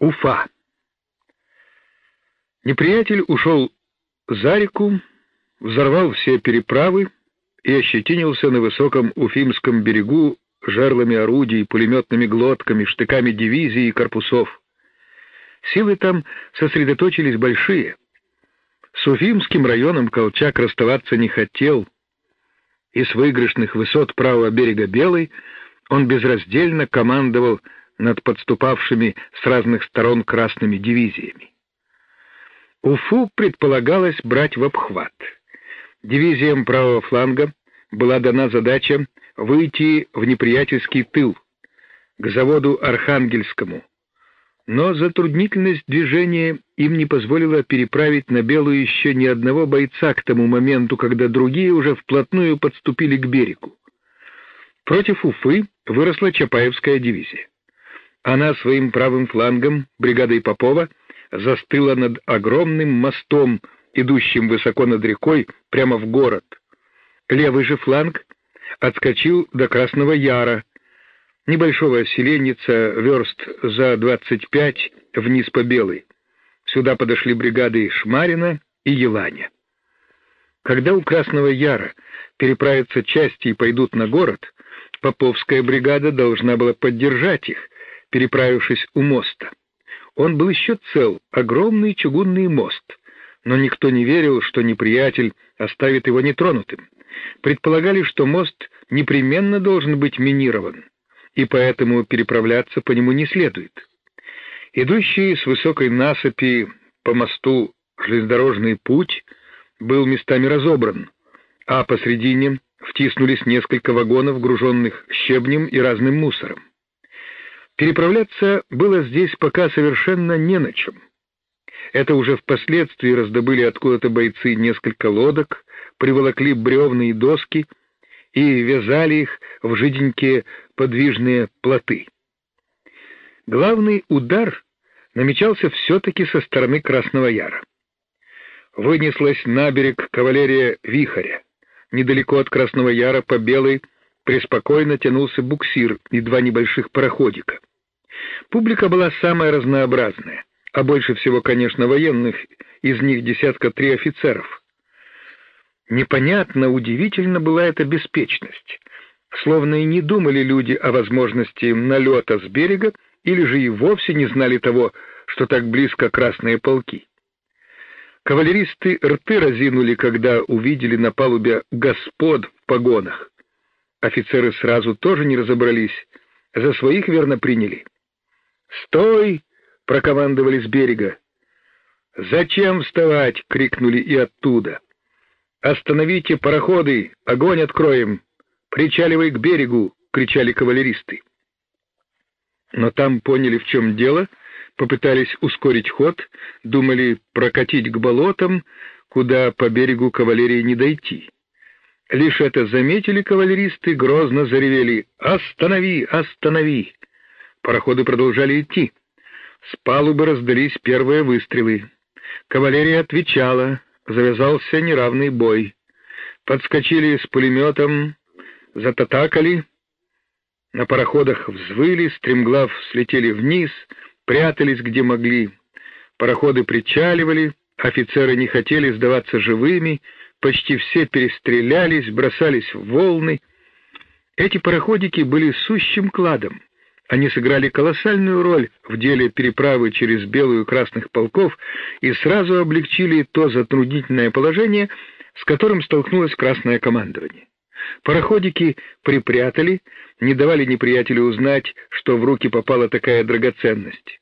Уфа. Неприятель ушел за реку, взорвал все переправы и ощетинился на высоком Уфимском берегу жерлами орудий, пулеметными глотками, штыками дивизий и корпусов. Силы там сосредоточились большие. С Уфимским районом Колчак расставаться не хотел, и с выигрышных высот правого берега Белой он безраздельно командовал над подступавшими с разных сторон красными дивизиями. Уфу предполагалось брать в обхват. Дивизиям правого фланга была дана задача выйти в неприятельский тыл, к заводу Архангельскому. Но затруднительность движения им не позволила переправить на Белую еще ни одного бойца к тому моменту, когда другие уже вплотную подступили к берегу. Против Уфы выросла Чапаевская дивизия. Она своим правым флангом, бригадой Попова, застыла над огромным мостом, идущим высоко над рекой, прямо в город. Левый же фланг отскочил до Красного Яра, небольшого селенница верст за 25 вниз по Белой. Сюда подошли бригады Шмарина и Еланя. Когда у Красного Яра переправятся части и пойдут на город, Поповская бригада должна была поддержать их, переправившись у моста. Он был еще цел, огромный чугунный мост, но никто не верил, что неприятель оставит его нетронутым. Предполагали, что мост непременно должен быть минирован, и поэтому переправляться по нему не следует. Идущий с высокой насыпи по мосту железнодорожный путь был местами разобран, а посредине втиснулись несколько вагонов, груженных щебнем и разным мусором. Переправляться было здесь пока совершенно не на чем. Это уже впоследствии раздобыли откуда-то бойцы несколько лодок, приволокли бревна и доски и вязали их в жиденькие подвижные плоты. Главный удар намечался все-таки со стороны Красного Яра. Вынеслась на берег кавалерия Вихаря. Недалеко от Красного Яра по Белой преспокойно тянулся буксир и два небольших пароходика. Публика была самая разнообразная, а больше всего, конечно, военных, из них десятка три офицеров. Непонятно, удивительно была эта беспечность. Словно и не думали люди о возможности налета с берега, или же и вовсе не знали того, что так близко красные полки. Кавалеристы рты разинули, когда увидели на палубе господ в погонах. Офицеры сразу тоже не разобрались, за своих верно приняли. «Стой!» — прокомандовали с берега. «Зачем вставать?» — крикнули и оттуда. «Остановите пароходы! Огонь откроем! Причаливай к берегу!» — кричали кавалеристы. Но там поняли, в чем дело, попытались ускорить ход, думали прокатить к болотам, куда по берегу кавалерии не дойти. Лишь это заметили кавалеристы, грозно заревели «Останови! Останови!» Пароходы продолжали идти. С палубы раздались первые выстрелы. Кавалерия отвечала, завязался неравный бой. Подскочили с пулеметом, зататакали. На пароходах взвыли, стремглав слетели вниз, прятались где могли. Пароходы причаливали, офицеры не хотели сдаваться живыми, почти все перестрелялись, бросались в волны. Эти пароходики были сущим кладом. Они сыграли колоссальную роль в деле переправы через белую и красных полков и сразу облегчили то затруднительное положение, с которым столкнулось красное командование. Пароходики припрятали, не давали неприятелю узнать, что в руки попала такая драгоценность.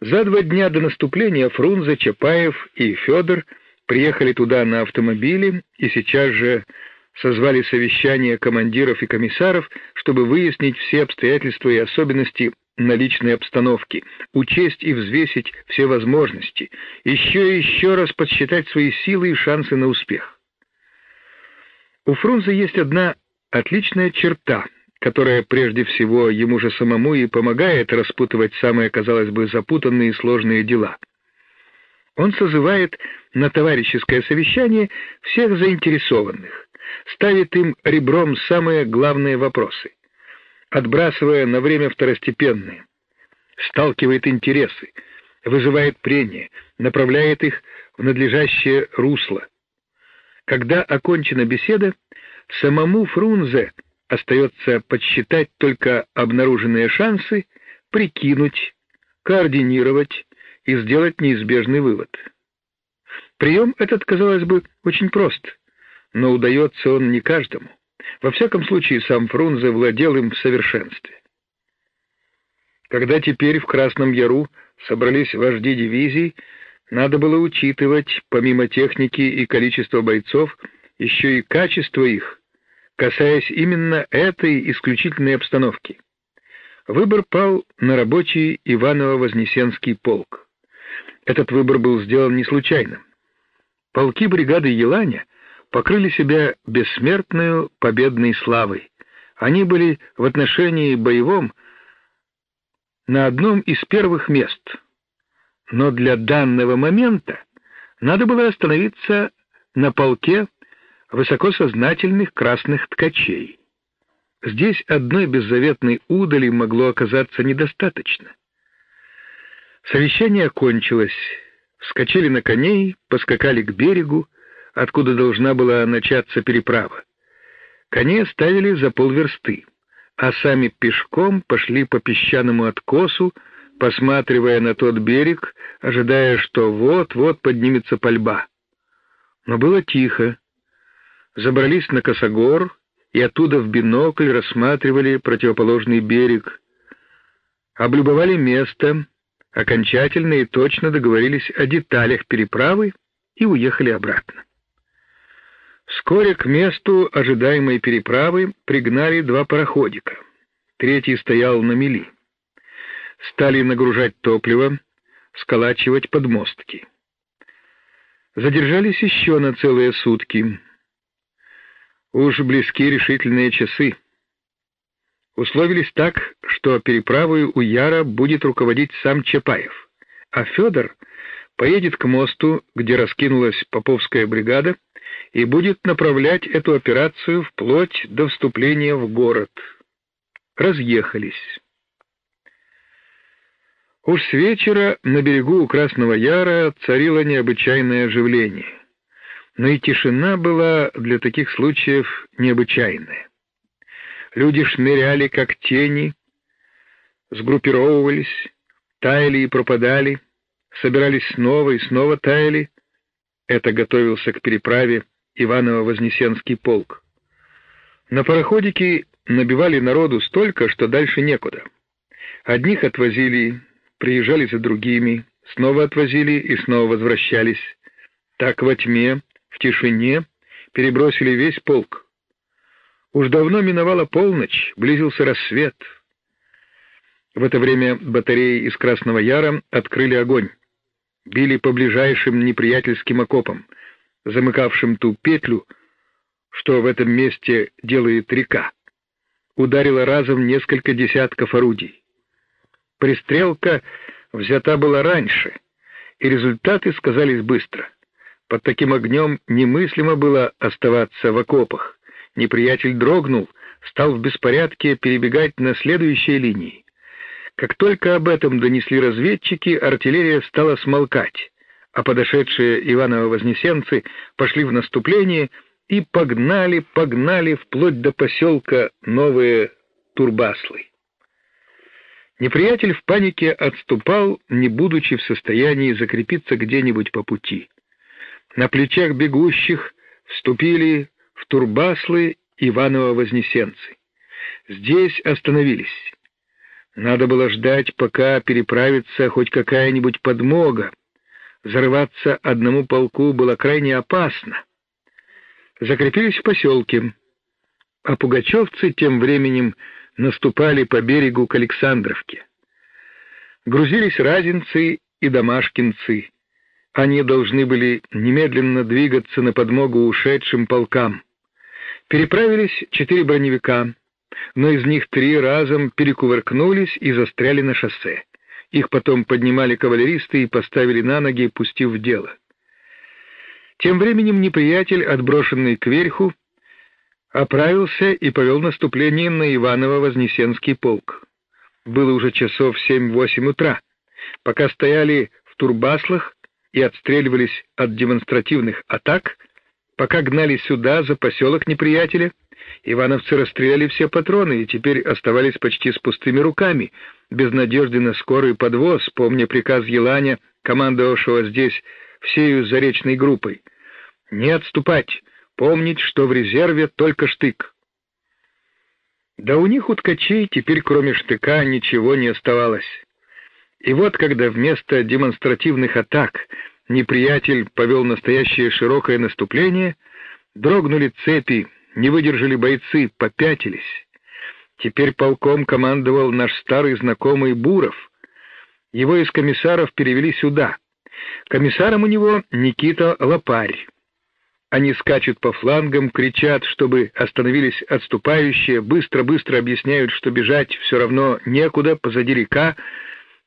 За два дня до наступления Фрунзе, Чапаев и Федор приехали туда на автомобиле и сейчас же созвали совещание командиров и комиссаров, чтобы выяснить все обстоятельства и особенности наличной обстановки, учесть и взвесить все возможности, еще и еще раз подсчитать свои силы и шансы на успех. У Фрунзе есть одна отличная черта, которая прежде всего ему же самому и помогает распутывать самые, казалось бы, запутанные и сложные дела. Он созывает на товарищеское совещание всех заинтересованных, ставит им ребром самые главные вопросы, отбрасывая на время второстепенные. сталкивает интересы, вызывает прения, направляет их в надлежащее русло. Когда окончена беседа, самому Фрунзе остается подсчитать только обнаруженные шансы, прикинуть, координировать и сделать неизбежный вывод. Прием этот, казалось бы, очень прост, но удается он не каждому. Во всяком случае, сам Фрунзе владел им в совершенстве. Когда теперь в Красном Яру собрались вожди дивизий, надо было учитывать, помимо техники и количества бойцов, еще и качество их, касаясь именно этой исключительной обстановки. Выбор пал на рабочий Иваново-Вознесенский полк. Этот выбор был сделан не случайно. Полки бригады Еланя покрыли себя бессмертной победной славой. Они были в отношении боевом на одном из первых мест. Но для данного момента надо было остановиться на полке высокосознательных красных ткачей. Здесь одной беззаветной удали могло оказаться недостаточно. Совещание кончилось. Вскочили на коней, поскакали к берегу, откуда должна была начаться переправа. Коней ставили за полверсты а сами пешком пошли по песчаному откосу, посматривая на тот берег, ожидая, что вот-вот поднимется пальба. Но было тихо. Забрались на косогор и оттуда в бинокль рассматривали противоположный берег. Облюбовали место, окончательно и точно договорились о деталях переправы и уехали обратно. Вскоре к месту ожидаемой переправы пригнали два пароходика. Третий стоял на мели. Стали нагружать топливо, сколачивать подмостки. Задержались еще на целые сутки. Уж близки решительные часы. Условились так, что переправой у Яра будет руководить сам Чапаев, а Федор поедет к мосту, где раскинулась Поповская бригада, и будет направлять эту операцию вплоть до вступления в город. Разъехались. Уж с вечера на берегу у Красного Яра царило необычайное оживление. Но и тишина была для таких случаев необычайная. Люди шныряли, как тени, сгруппировывались, таяли и пропадали, собирались снова и снова таяли. Это готовился к переправе Иваново-Вознесенский полк. На пароходике набивали народу столько, что дальше некуда. Одних отвозили, приезжали за другими, снова отвозили и снова возвращались. Так во тьме, в тишине перебросили весь полк. Уж давно миновала полночь, близился рассвет. В это время батареи из Красного Яра открыли огонь. Били по ближайшим неприятельским окопам — замыкавшим ту петлю, что в этом месте делает река. Ударило разом несколько десятков орудий. Пристрелка взята была раньше, и результаты сказались быстро. Под таким огнем немыслимо было оставаться в окопах. Неприятель дрогнул, стал в беспорядке перебегать на следующие линии. Как только об этом донесли разведчики, артиллерия стала смолкать а подошедшие Иваново-Вознесенцы пошли в наступление и погнали, погнали вплоть до поселка Новые Турбаслы. Неприятель в панике отступал, не будучи в состоянии закрепиться где-нибудь по пути. На плечах бегущих вступили в Турбаслы Иваново-Вознесенцы. Здесь остановились. Надо было ждать, пока переправится хоть какая-нибудь подмога, Зарываться одному полку было крайне опасно. Закрепились в поселке, а пугачевцы тем временем наступали по берегу к Александровке. Грузились разинцы и домашкинцы. Они должны были немедленно двигаться на подмогу ушедшим полкам. Переправились четыре броневика, но из них три разом перекувыркнулись и застряли на шоссе. Их потом поднимали кавалеристы и поставили на ноги, пустив в дело. Тем временем неприятель, отброшенный кверху, оправился и повел наступление на Иваново-Вознесенский полк. было уже часов семь-восемь утра. Пока стояли в турбаслах и отстреливались от демонстративных атак, пока гнали сюда, за поселок неприятеля, ивановцы расстреляли все патроны и теперь оставались почти с пустыми руками, без надежды на скорый подвоз, помня приказ Еланя, командовавшего здесь всею заречной группой. Не отступать, помнить, что в резерве только штык. Да у них, у ткачей, теперь кроме штыка ничего не оставалось. И вот когда вместо демонстративных атак неприятель повел настоящее широкое наступление, дрогнули цепи, не выдержали бойцы, попятились. Теперь полком командовал наш старый знакомый Буров. Его из комиссаров перевели сюда. Комиссаром у него Никита Лопарь. Они скачут по флангам, кричат, чтобы остановились отступающие, быстро-быстро объясняют, что бежать все равно некуда, позади река,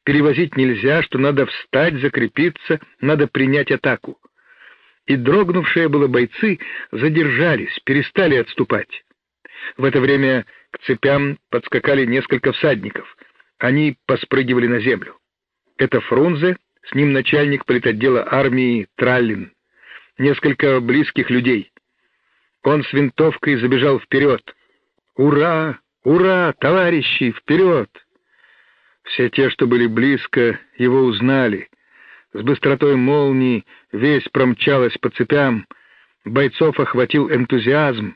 перевозить нельзя, что надо встать, закрепиться, надо принять атаку. И дрогнувшие было бойцы задержались, перестали отступать. В это время к цепям подскакали несколько всадников. Они поспрыгивали на землю. Это Фрунзе, с ним начальник политотдела армии Траллин несколько близких людей. Он с винтовкой забежал вперед. «Ура! Ура! Товарищи, вперед!» Все те, что были близко, его узнали. С быстротой молнии весь промчалась по цепям. Бойцов охватил энтузиазм.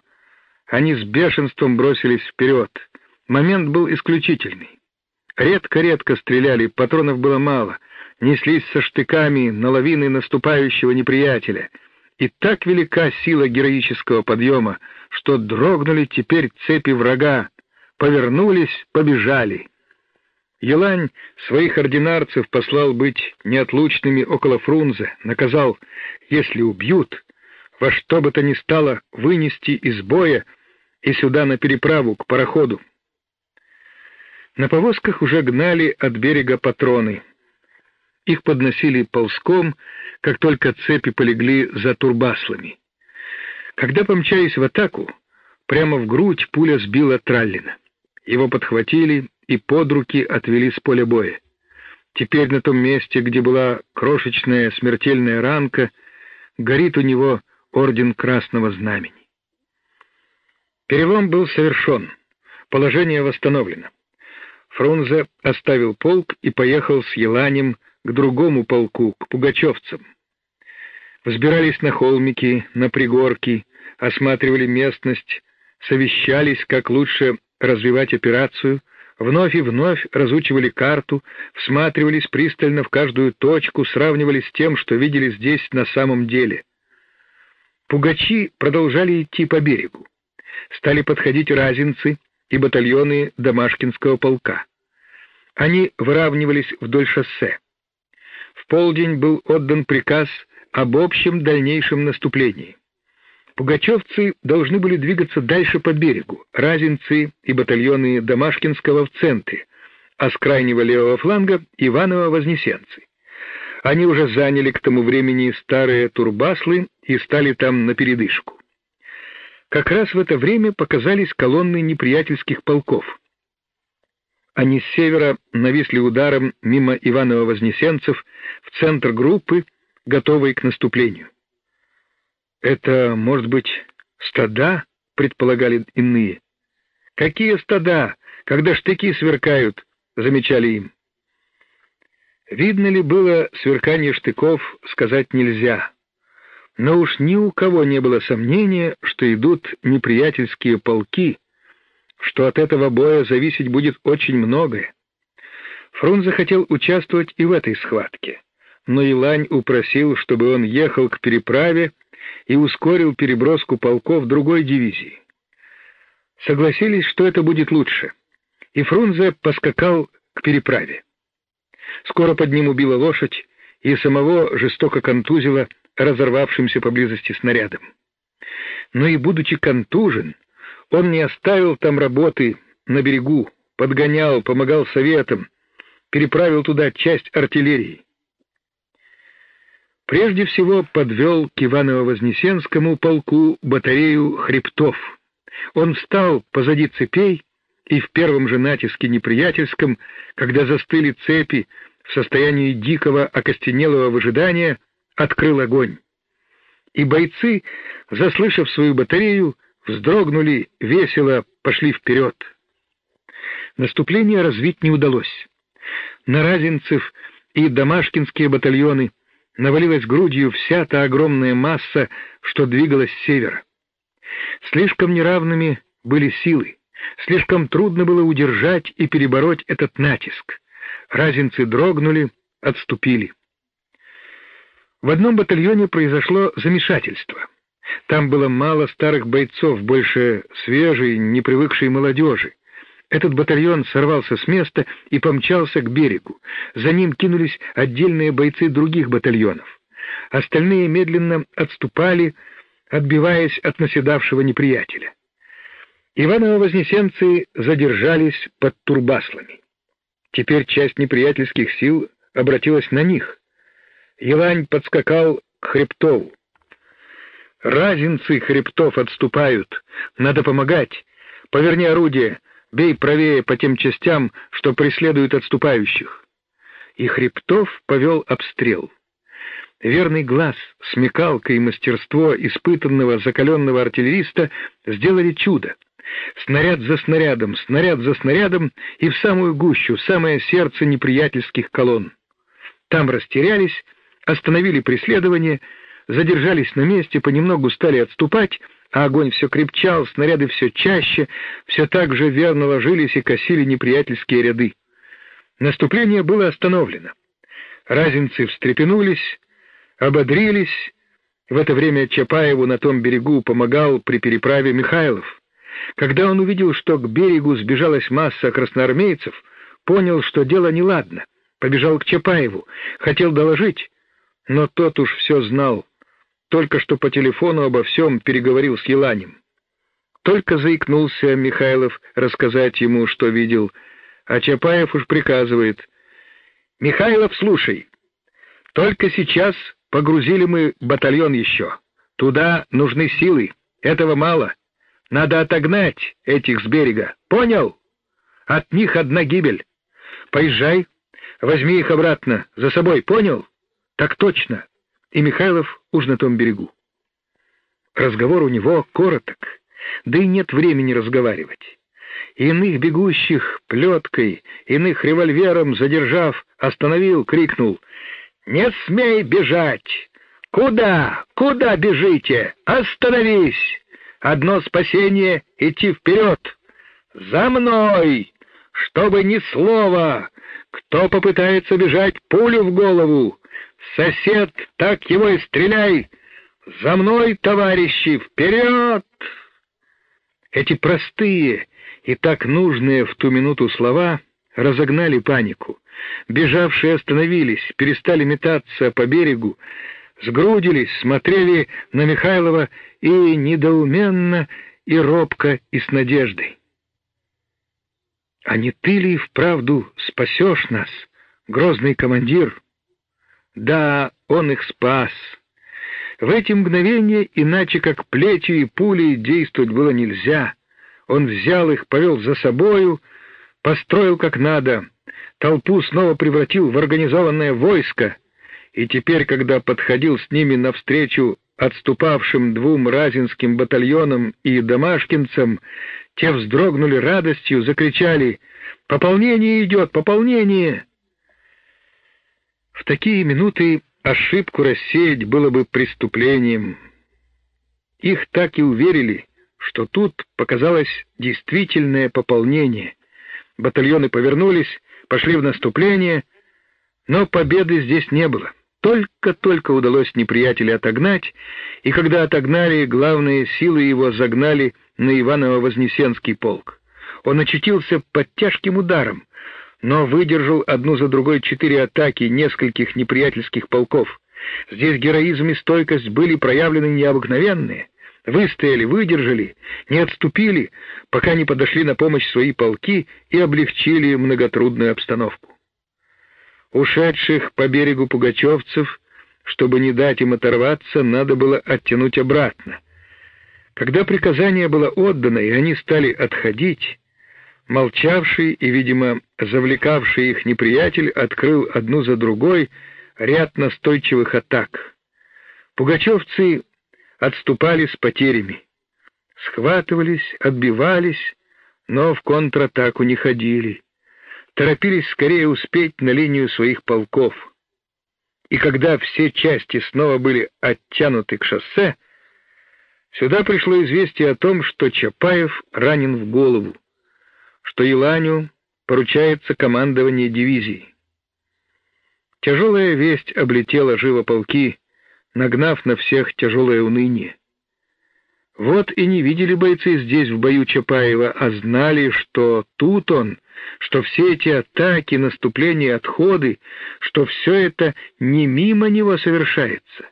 Они с бешенством бросились вперед. Момент был исключительный. Редко-редко стреляли, патронов было мало. Неслись со штыками на лавины наступающего неприятеля — и так велика сила героического подъема, что дрогнули теперь цепи врага, повернулись, побежали. Елань своих ординарцев послал быть неотлучными около Фрунзе, наказал, если убьют, во что бы то ни стало вынести из боя и сюда на переправу к пароходу. На повозках уже гнали от берега патроны. Их подносили ползком, как только цепи полегли за турбаслами. Когда помчались в атаку, прямо в грудь пуля сбила Траллина. Его подхватили и под руки отвели с поля боя. Теперь на том месте, где была крошечная смертельная ранка, горит у него орден Красного Знамени. Перелом был совершен, положение восстановлено. Фрунзе оставил полк и поехал с Еланем к другому полку, к пугачевцам. Взбирались на холмики, на пригорки, осматривали местность, совещались, как лучше развивать операцию, вновь и вновь разучивали карту, всматривались пристально в каждую точку, сравнивали с тем, что видели здесь на самом деле. Пугачи продолжали идти по берегу. Стали подходить разинцы и батальоны Дамашкинского полка. Они выравнивались вдоль шоссе. В полдень был отдан приказ об общем дальнейшем наступлении. Пугачевцы должны были двигаться дальше по берегу, разинцы и батальоны Дамашкинского в центре, а с крайнего левого фланга Иваново-Вознесенцы. Они уже заняли к тому времени старые турбаслы и стали там на передышку. Как раз в это время показались колонны неприятельских полков. Они с севера нависли ударом мимо Иваново-Вознесенцев в центр группы готовые к наступлению. Это, может быть, стада, предполагали иные. Какие стада, когда штыки сверкают, замечали им. Видно ли было сверкание штыков, сказать нельзя. Но уж ни у кого не было сомнения, что идут неприятельские полки, что от этого боя зависеть будет очень многое. Фрунзе хотел участвовать и в этой схватке но Илань упросил, чтобы он ехал к переправе и ускорил переброску полков другой дивизии. Согласились, что это будет лучше, и Фрунзе поскакал к переправе. Скоро под ним убила лошадь и самого жестоко контузила разорвавшимся поблизости снарядом. Но и будучи контужен, он не оставил там работы на берегу, подгонял, помогал советам, переправил туда часть артиллерии. Прежде всего подвел к Иваново-Вознесенскому полку батарею хребтов. Он встал позади цепей и в первом же натиске неприятельском, когда застыли цепи в состоянии дикого окостенелого выжидания, открыл огонь. И бойцы, заслышав свою батарею, вздрогнули, весело пошли вперед. Наступление развить не удалось. На Разинцев и Дамашкинские батальоны навалилась грудью вся та огромная масса, что двигалась с севера. Слишком неравными были силы, слишком трудно было удержать и перебороть этот натиск. Разинцы дрогнули, отступили. В одном батальоне произошло замешательство. Там было мало старых бойцов, больше свежей, непривыкшей молодежи. Этот батальон сорвался с места и помчался к берегу. За ним кинулись отдельные бойцы других батальонов. Остальные медленно отступали, отбиваясь от наседавшего неприятеля. Иваново-Вознесенцы задержались под Турбаслами. Теперь часть неприятельских сил обратилась на них. Елань подскакал к Хребтову. «Разинцы Хребтов отступают. Надо помогать. Поверни орудие, бей правее по тем частям, что преследуют отступающих». И Хребтов повел обстрел. Верный глаз, смекалка и мастерство испытанного закаленного артиллериста сделали чудо. Снаряд за снарядом, снаряд за снарядом и в самую гущу, в самое сердце неприятельских колонн. Там растерялись, остановили преследование, задержались на месте, понемногу стали отступать, а огонь все крепчал, снаряды все чаще, все так же верно ложились и косили неприятельские ряды. Наступление было остановлено. Разинцы встрепенулись, ободрились. В это время Чапаеву на том берегу помогал при переправе Михайлов. Когда он увидел, что к берегу сбежалась масса красноармейцев, понял, что дело неладно, побежал к Чапаеву, хотел доложить, но тот уж все знал, только что по телефону обо всем переговорил с Еланем. Только заикнулся Михайлов рассказать ему, что видел, а Чапаев уж приказывает. «Михайлов, слушай, только сейчас погрузили мы батальон еще. Туда нужны силы, этого мало». Надо отогнать этих с берега. Понял? От них одна гибель. Поезжай, возьми их обратно, за собой, понял? Так точно. И Михайлов уж на том берегу. Разговор у него короток, да и нет времени разговаривать. Иных бегущих плеткой, иных револьвером задержав, остановил, крикнул «Не смей бежать! Куда? Куда бежите? Остановись!» Одно спасение — идти вперед. За мной! Чтобы ни слова! Кто попытается бежать, пулю в голову! Сосед, так его и стреляй! За мной, товарищи, вперед! Эти простые и так нужные в ту минуту слова разогнали панику. Бежавшие остановились, перестали метаться по берегу, сгрудились, смотрели на Михайлова и недоуменно, и робко, и с надеждой. «А не ты ли вправду спасешь нас, грозный командир?» «Да, он их спас». В эти мгновения, иначе как плетью и пулей, действовать было нельзя. Он взял их, повел за собою, построил как надо, толпу снова превратил в организованное войско — и теперь, когда подходил с ними навстречу отступавшим двум разинским батальонам и домашкинцам, те вздрогнули радостью, закричали «Пополнение идет! Пополнение!» В такие минуты ошибку рассеять было бы преступлением. Их так и уверили, что тут показалось действительное пополнение. Батальоны повернулись, пошли в наступление, но победы здесь не было. Только-только удалось неприятеля отогнать, и когда отогнали, главные силы его загнали на Иваново-Вознесенский полк. Он очутился под тяжким ударом, но выдержал одну за другой четыре атаки нескольких неприятельских полков. Здесь героизм и стойкость были проявлены необыкновенные. Выстояли, выдержали, не отступили, пока не подошли на помощь свои полки и облегчили многотрудную обстановку ушедших по берегу пугачевцев, чтобы не дать им оторваться, надо было оттянуть обратно. Когда приказание было отдано, и они стали отходить, Молчавший и, видимо, завлекавший их неприятель открыл одну за другой ряд настойчивых атак. Пугачевцы отступали с потерями, схватывались, отбивались, но в контратаку не ходили, торопились скорее успеть на линию своих полков. И когда все части снова были оттянуты к шоссе, сюда пришло известие о том, что Чапаев ранен в голову, что Иланю поручается командование дивизии. Тяжелая весть облетела живо полки, нагнав на всех тяжелое уныние. Вот и не видели бойцы здесь в бою Чапаева, а знали, что тут он, что все эти атаки, наступления, отходы, что все это не мимо него совершается.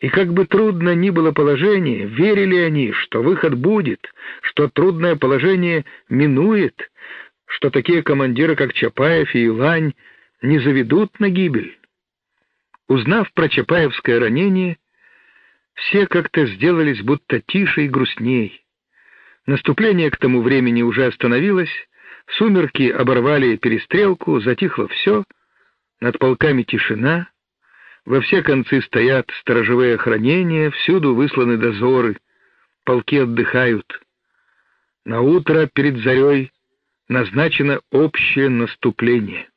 И как бы трудно ни было положение, верили они, что выход будет, что трудное положение минует, что такие командиры, как Чапаев и Илань, не заведут на гибель. Узнав про Чапаевское ранение, все как-то сделались будто тише и грустней. Наступление к тому времени уже остановилось, сумерки оборвали перестрелку, затихло все, над полками тишина, во все концы стоят сторожевые охранения, всюду высланы дозоры, полки отдыхают. На утро перед зарей назначено общее наступление.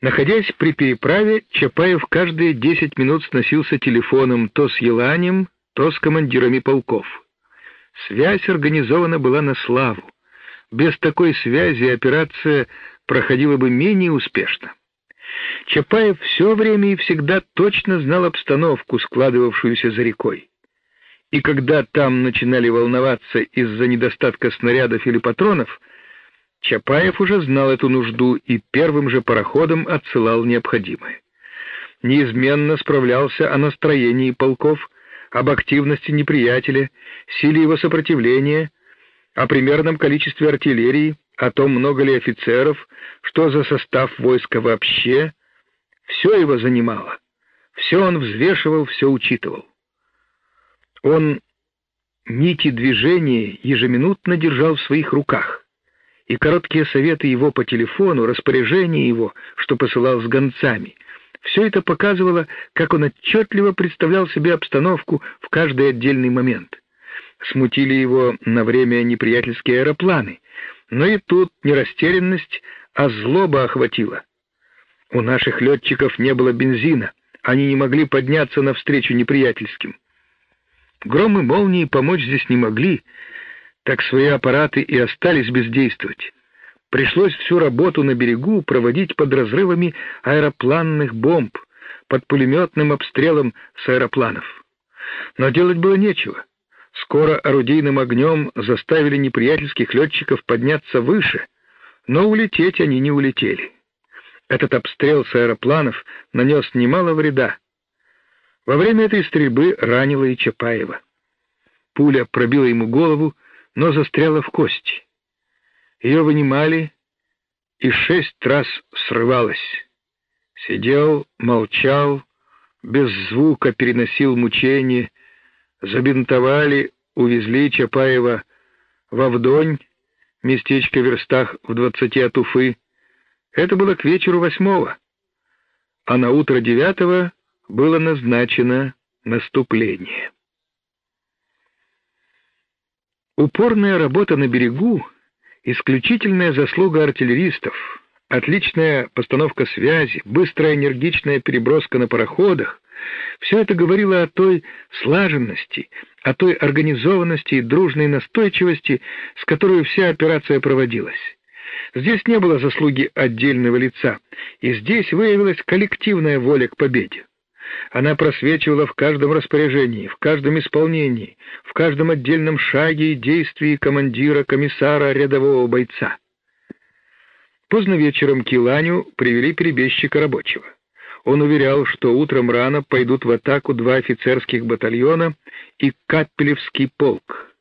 Находясь при переправе, Чапаев каждые десять минут сносился телефоном то с Еланем, то с командирами полков. Связь организована была на славу. Без такой связи операция проходила бы менее успешно. Чапаев все время и всегда точно знал обстановку, складывавшуюся за рекой. И когда там начинали волноваться из-за недостатка снарядов или патронов, Чапаев уже знал эту нужду и первым же пароходом отсылал необходимое. Неизменно справлялся о настроении полков, об активности неприятеля, силе его сопротивления, о примерном количестве артиллерии, о том, много ли офицеров, что за состав войска вообще. Все его занимало. Все он взвешивал, все учитывал. Он нити движения ежеминутно держал в своих руках и короткие советы его по телефону, распоряжения его, что посылал с гонцами. Все это показывало, как он отчетливо представлял себе обстановку в каждый отдельный момент. Смутили его на время неприятельские аэропланы, но и тут не растерянность, а злоба охватила. У наших летчиков не было бензина, они не могли подняться навстречу неприятельским. Гром и молнии помочь здесь не могли, так свои аппараты и остались бездействовать. Пришлось всю работу на берегу проводить под разрывами аэропланных бомб, под пулеметным обстрелом с аэропланов. Но делать было нечего. Скоро орудийным огнем заставили неприятельских летчиков подняться выше, но улететь они не улетели. Этот обстрел с аэропланов нанес немало вреда. Во время этой стрельбы ранило и Чапаева. Пуля пробила ему голову, но застряла в кости. Ее вынимали, и шесть раз срывалась. Сидел, молчал, без звука переносил мучения, забинтовали, увезли Чапаева в Вдонь, местечко в верстах в двадцати от Уфы. Это было к вечеру восьмого, а на утро девятого было назначено наступление. Упорная работа на берегу — исключительная заслуга артиллеристов, отличная постановка связи, быстрая энергичная переброска на пароходах — все это говорило о той слаженности, о той организованности и дружной настойчивости, с которой вся операция проводилась. Здесь не было заслуги отдельного лица, и здесь выявилась коллективная воля к победе. Она просвечивала в каждом распоряжении, в каждом исполнении, в каждом отдельном шаге и действии командира, комиссара, рядового бойца. Поздно вечером к Иланю привели перебежчика рабочего. Он уверял, что утром рано пойдут в атаку два офицерских батальона и Капелевский полк.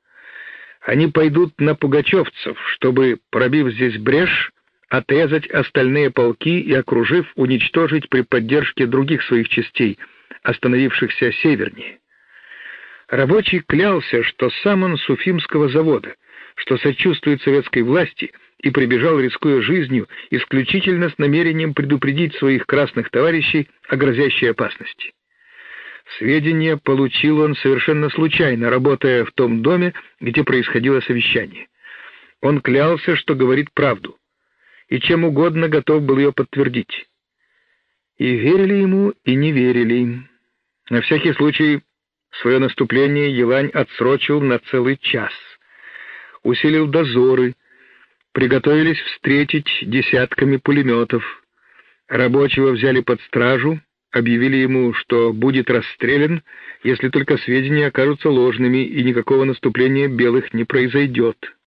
Они пойдут на пугачевцев, чтобы, пробив здесь брешь, отрезать остальные полки и, окружив, уничтожить при поддержке других своих частей, остановившихся севернее. Рабочий клялся, что сам он с Уфимского завода, что сочувствует советской власти и прибежал, рискуя жизнью, исключительно с намерением предупредить своих красных товарищей о грозящей опасности. Сведения получил он совершенно случайно, работая в том доме, где происходило совещание. Он клялся, что говорит правду, и чем угодно готов был ее подтвердить. И верили ему, и не верили. На всякий случай свое наступление Елань отсрочил на целый час. Усилил дозоры, приготовились встретить десятками пулеметов. Рабочего взяли под стражу, объявили ему, что будет расстрелян, если только сведения окажутся ложными и никакого наступления белых не произойдет.